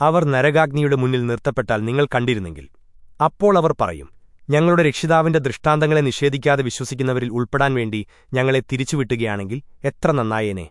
അവർ നരകാഗ്നിയുടെ മുന്നിൽ നിർത്തപ്പെട്ടാൽ നിങ്ങൾ കണ്ടിരുന്നെങ്കിൽ. അപ്പോൾ അവർ പറയും ഞങ്ങളുടെ രക്ഷിതാവിന്റെ ദൃഷ്ടാന്തങ്ങളെ നിഷേധിക്കാതെ വിശ്വസിക്കുന്നവരിൽ ഉൾപ്പെടാൻ വേണ്ടി ഞങ്ങളെ തിരിച്ചുവിട്ടുകയാണെങ്കിൽ എത്ര നന്നായേനെ.